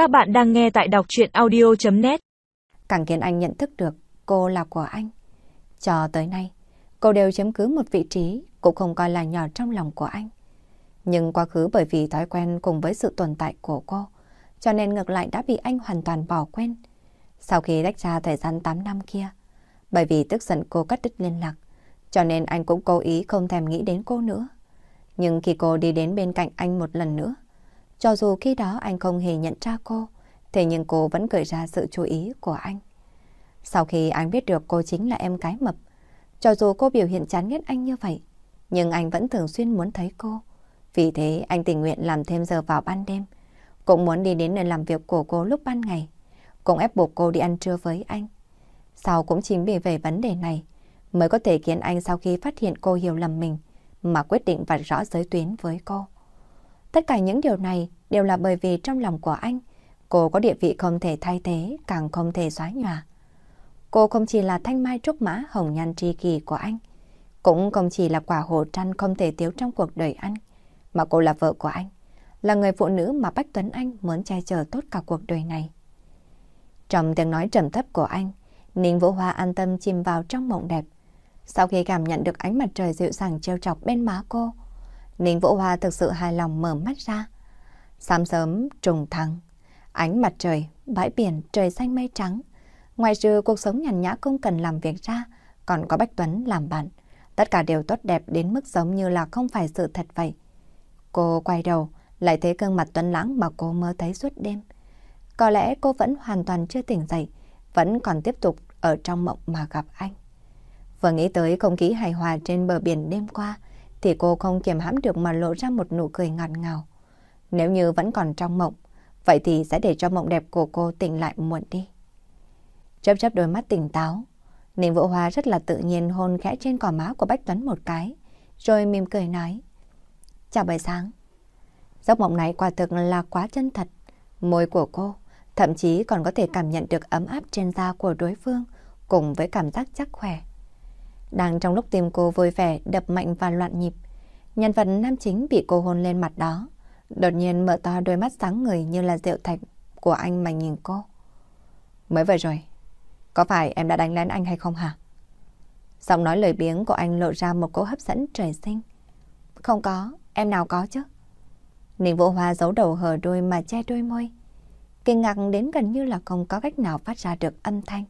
Các bạn đang nghe tại đọc chuyện audio.net Càng khiến anh nhận thức được cô là của anh. Cho tới nay, cô đều chiếm cứ một vị trí cũng không coi là nhỏ trong lòng của anh. Nhưng quá khứ bởi vì thói quen cùng với sự tồn tại của cô, cho nên ngược lại đã bị anh hoàn toàn bỏ quên. Sau khi đách ra thời gian 8 năm kia, bởi vì tức giận cô cắt đứt liên lạc, cho nên anh cũng cố ý không thèm nghĩ đến cô nữa. Nhưng khi cô đi đến bên cạnh anh một lần nữa, cho dù khi đó anh không hề nhận ra cô, thế nhưng cô vẫn gợi ra sự chú ý của anh. Sau khi anh biết được cô chính là em cái mập, cho dù cô biểu hiện chán ghét anh như vậy, nhưng anh vẫn thường xuyên muốn thấy cô. Vì thế anh tình nguyện làm thêm giờ vào ban đêm, cũng muốn đi đến nơi làm việc của cô lúc ban ngày, cũng ép buộc cô đi ăn trưa với anh. Sau cũng chính vì về vấn đề này, mới có thể khiến anh sau khi phát hiện cô hiểu lầm mình, mà quyết định vạch rõ giới tuyến với cô. Tất cả những điều này đều là bởi vì trong lòng của anh, cô có địa vị không thể thay thế, càng không thể xóa nhòa. Cô không chỉ là thanh mai trúc mã hồng nhan tri kỳ của anh, cũng không chỉ là quả hồ trăn không thể thiếu trong cuộc đời anh, mà cô là vợ của anh, là người phụ nữ mà Bách Tuấn Anh muốn che chở tốt cả cuộc đời này. Trong tiếng nói trầm thấp của anh, Ninh Vũ Hoa an tâm chìm vào trong mộng đẹp. Sau khi cảm nhận được ánh mặt trời dịu dàng treo chọc bên má cô, Ninh Vũ Hoa thực sự hài lòng mở mắt ra. Sáng sớm, trùng thăng, ánh mặt trời, bãi biển, trời xanh mây trắng. Ngoài trừ cuộc sống nhàn nhã không cần làm việc ra, còn có Bách Tuấn làm bạn. Tất cả đều tốt đẹp đến mức giống như là không phải sự thật vậy. Cô quay đầu, lại thấy gương mặt Tuấn lãng mà cô mơ thấy suốt đêm. Có lẽ cô vẫn hoàn toàn chưa tỉnh dậy, vẫn còn tiếp tục ở trong mộng mà gặp anh. Vừa nghĩ tới không khí hài hòa trên bờ biển đêm qua, thì cô không kiềm hãm được mà lộ ra một nụ cười ngọt ngào. Nếu như vẫn còn trong mộng, vậy thì sẽ để cho mộng đẹp của cô tỉnh lại muộn đi. Chớp chớp đôi mắt tỉnh táo, Ninh Vũ Hoa rất là tự nhiên hôn khẽ trên cỏ má của Bách Tuấn một cái, rồi mỉm cười nói. Chào buổi sáng. Giấc mộng này quả thực là quá chân thật. Môi của cô, thậm chí còn có thể cảm nhận được ấm áp trên da của đối phương, cùng với cảm giác chắc khỏe. Đang trong lúc tim cô vui vẻ, đập mạnh và loạn nhịp, nhân vật nam chính bị cô hôn lên mặt đó. Đột nhiên mở to đôi mắt sáng người như là rượu thạch của anh mà nhìn cô. Mới vừa rồi, có phải em đã đánh lén anh hay không hả? Giọng nói lời biếng của anh lộ ra một cỗ hấp dẫn trời sinh. Không có, em nào có chứ? Ninh Vũ Hoa giấu đầu hờ đôi mà che đôi môi. Kinh ngạc đến gần như là không có cách nào phát ra được âm thanh.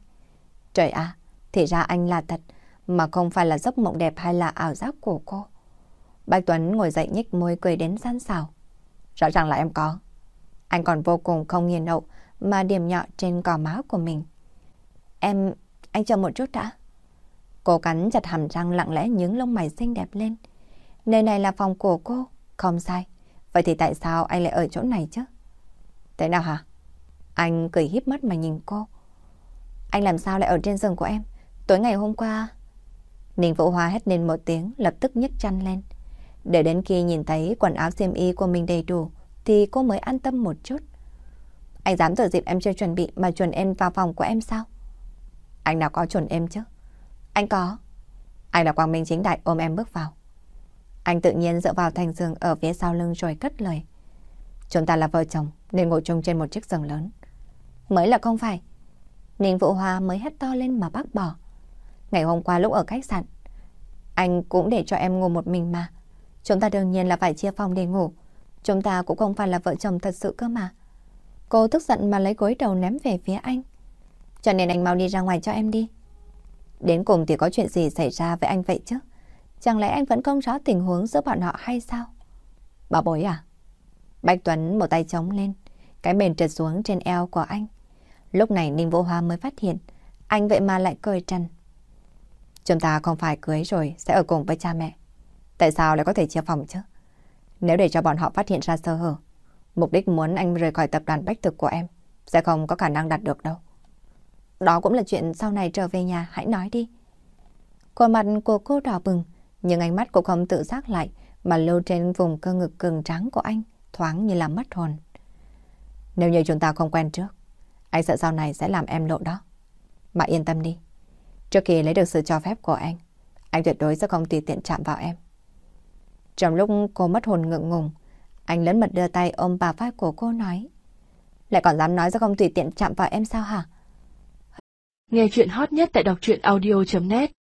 Trời ạ, thì ra anh là thật mà không phải là giấc mộng đẹp hay là ảo giác của cô. Bạch Tuấn ngồi dậy nhích môi cười đến gian xào. Rõ ràng là em có. Anh còn vô cùng không nghiền nậu mà điểm nhọ trên cò máu của mình. Em, anh chờ một chút đã. Cô cắn chặt hàm răng lặng lẽ nhướng lông mày xinh đẹp lên. Nơi này là phòng của cô, không sai. Vậy thì tại sao anh lại ở chỗ này chứ? Thế nào hả? Anh cười híp mắt mà nhìn cô. Anh làm sao lại ở trên giường của em? Tối ngày hôm qua... Ninh Vũ Hoa hét lên một tiếng, lập tức nhấc chăn lên. Để đến khi nhìn thấy quần áo xiêm y của mình đầy đủ, thì cô mới an tâm một chút. Anh dám thừa dịp em chưa chuẩn bị mà chuẩn em vào phòng của em sao? Anh nào có chuẩn em chứ? Anh có. Anh là quang minh chính đại ôm em bước vào. Anh tự nhiên dựa vào thành giường ở phía sau lưng rồi cất lời. Chúng ta là vợ chồng nên ngồi chung trên một chiếc giường lớn. Mới là không phải. Ninh Vũ Hoa mới hét to lên mà bác bỏ. Ngày hôm qua lúc ở khách sạn, anh cũng để cho em ngủ một mình mà. Chúng ta đương nhiên là phải chia phòng để ngủ. Chúng ta cũng không phải là vợ chồng thật sự cơ mà. Cô tức giận mà lấy gối đầu ném về phía anh. Cho nên anh mau đi ra ngoài cho em đi. Đến cùng thì có chuyện gì xảy ra với anh vậy chứ? Chẳng lẽ anh vẫn không rõ tình huống giữa bọn họ hay sao? Bà bối à? Bạch Tuấn một tay chống lên, cái mền trượt xuống trên eo của anh. Lúc này Ninh Vũ Hoa mới phát hiện, anh vậy mà lại cười trần. Chúng ta không phải cưới rồi sẽ ở cùng với cha mẹ. Tại sao lại có thể chia phòng chứ? Nếu để cho bọn họ phát hiện ra sơ hở, mục đích muốn anh rời khỏi tập đoàn bách thực của em sẽ không có khả năng đạt được đâu. Đó cũng là chuyện sau này trở về nhà hãy nói đi. Khuôn mặt của cô đỏ bừng, nhưng ánh mắt cô không tự giác lại mà lưu trên vùng cơ ngực cường trắng của anh, thoáng như là mất hồn. Nếu như chúng ta không quen trước, anh sợ sau này sẽ làm em lộ đó. Mà yên tâm đi. Trước khi lấy được sự cho phép của anh, anh tuyệt đối sẽ không tùy tiện chạm vào em. Trong lúc cô mất hồn ngượng ngùng, anh lớn mật đưa tay ôm bà vai của cô nói. lại còn dám nói sẽ không tùy tiện chạm vào em sao hả? Nghe chuyện hot nhất tại đọc truyện audio.net